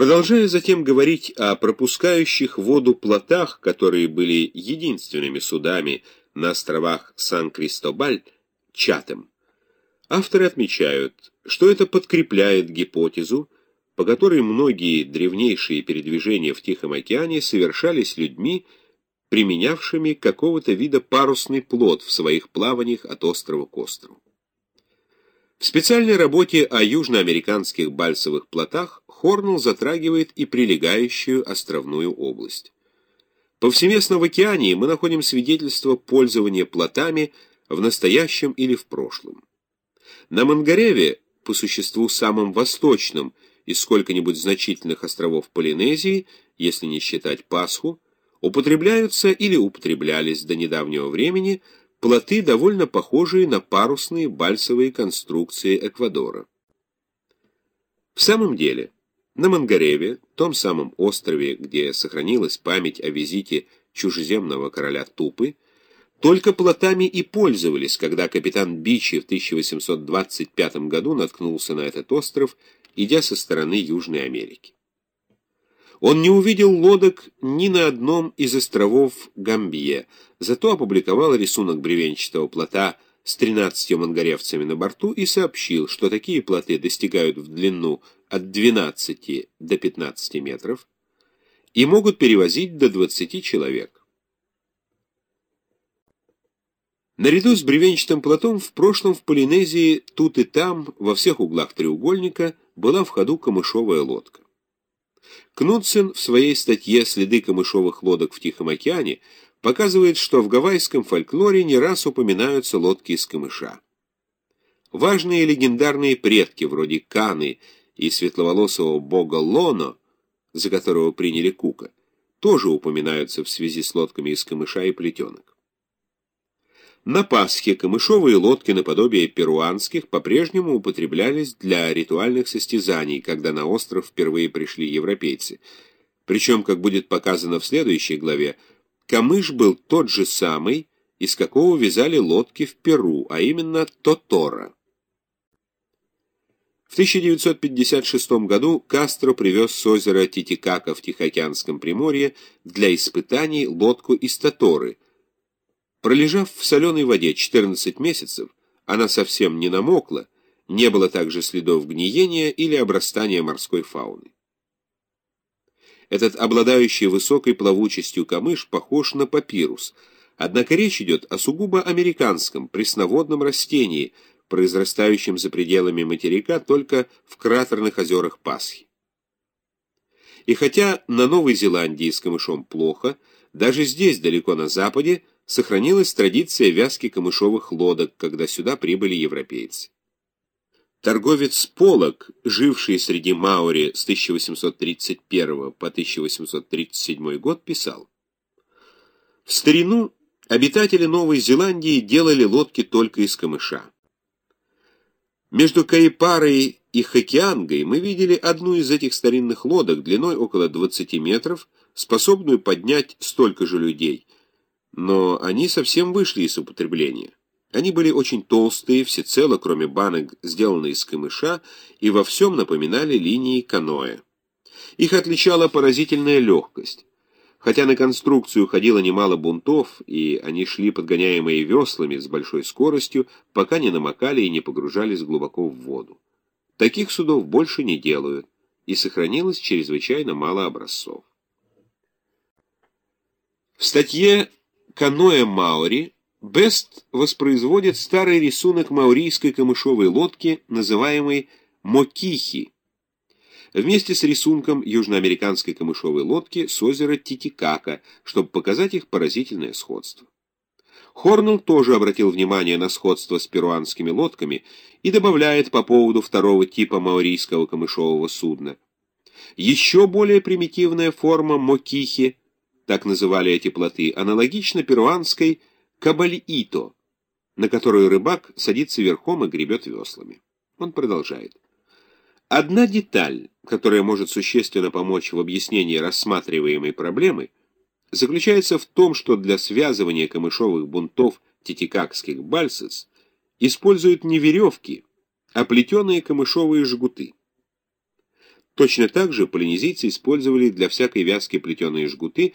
Продолжая затем говорить о пропускающих воду плотах, которые были единственными судами на островах Сан-Кристобаль, Чатем, авторы отмечают, что это подкрепляет гипотезу, по которой многие древнейшие передвижения в Тихом океане совершались людьми, применявшими какого-то вида парусный плот в своих плаваниях от острова к острову. В специальной работе о южноамериканских бальсовых плотах Хорнелл затрагивает и прилегающую островную область. Повсеместно в океане мы находим свидетельство пользования плотами в настоящем или в прошлом. На Мангареве, по существу самым восточным из сколько-нибудь значительных островов Полинезии, если не считать Пасху, употребляются или употреблялись до недавнего времени – плоты, довольно похожие на парусные бальсовые конструкции Эквадора. В самом деле, на Мангареве, том самом острове, где сохранилась память о визите чужеземного короля Тупы, только плотами и пользовались, когда капитан Бичи в 1825 году наткнулся на этот остров, идя со стороны Южной Америки. Он не увидел лодок ни на одном из островов Гамбье, зато опубликовал рисунок бревенчатого плота с 13 мангаревцами на борту и сообщил, что такие плоты достигают в длину от 12 до 15 метров и могут перевозить до 20 человек. Наряду с бревенчатым плотом в прошлом в Полинезии тут и там, во всех углах треугольника, была в ходу камышовая лодка. Кнутсен в своей статье «Следы камышовых лодок в Тихом океане» показывает, что в гавайском фольклоре не раз упоминаются лодки из камыша. Важные легендарные предки, вроде Каны и светловолосого бога Лоно, за которого приняли Кука, тоже упоминаются в связи с лодками из камыша и плетенок. На Пасхе камышовые лодки наподобие перуанских по-прежнему употреблялись для ритуальных состязаний, когда на остров впервые пришли европейцы. Причем, как будет показано в следующей главе, камыш был тот же самый, из какого вязали лодки в Перу, а именно Тотора. В 1956 году Кастро привез с озера Титикака в Тихоокеанском Приморье для испытаний лодку из Тоторы – Пролежав в соленой воде 14 месяцев, она совсем не намокла, не было также следов гниения или обрастания морской фауны. Этот обладающий высокой плавучестью камыш похож на папирус, однако речь идет о сугубо американском пресноводном растении, произрастающем за пределами материка только в кратерных озерах Пасхи. И хотя на Новой Зеландии с камышом плохо, даже здесь, далеко на западе, сохранилась традиция вязки камышовых лодок, когда сюда прибыли европейцы. Торговец Полок, живший среди Маори с 1831 по 1837 год, писал, «В старину обитатели Новой Зеландии делали лодки только из камыша. Между Каипарой и Хокеангой мы видели одну из этих старинных лодок длиной около 20 метров, способную поднять столько же людей – но они совсем вышли из употребления. Они были очень толстые, всецело, кроме банок, сделанные из камыша, и во всем напоминали линии каноэ. Их отличала поразительная легкость. Хотя на конструкцию ходило немало бунтов, и они шли подгоняемые веслами с большой скоростью, пока не намокали и не погружались глубоко в воду. Таких судов больше не делают, и сохранилось чрезвычайно мало образцов. В статье каноэ Маори, Бест воспроизводит старый рисунок маорийской камышовой лодки, называемой Мокихи, вместе с рисунком южноамериканской камышовой лодки с озера Титикака, чтобы показать их поразительное сходство. Хорнелл тоже обратил внимание на сходство с перуанскими лодками и добавляет по поводу второго типа маорийского камышового судна. Еще более примитивная форма мокихи так называли эти плоты, аналогично перуанской кабальито, на которую рыбак садится верхом и гребет веслами. Он продолжает. Одна деталь, которая может существенно помочь в объяснении рассматриваемой проблемы, заключается в том, что для связывания камышовых бунтов титикакских бальсес используют не веревки, а плетеные камышовые жгуты. Точно так же полинезийцы использовали для всякой вязки плетеные жгуты,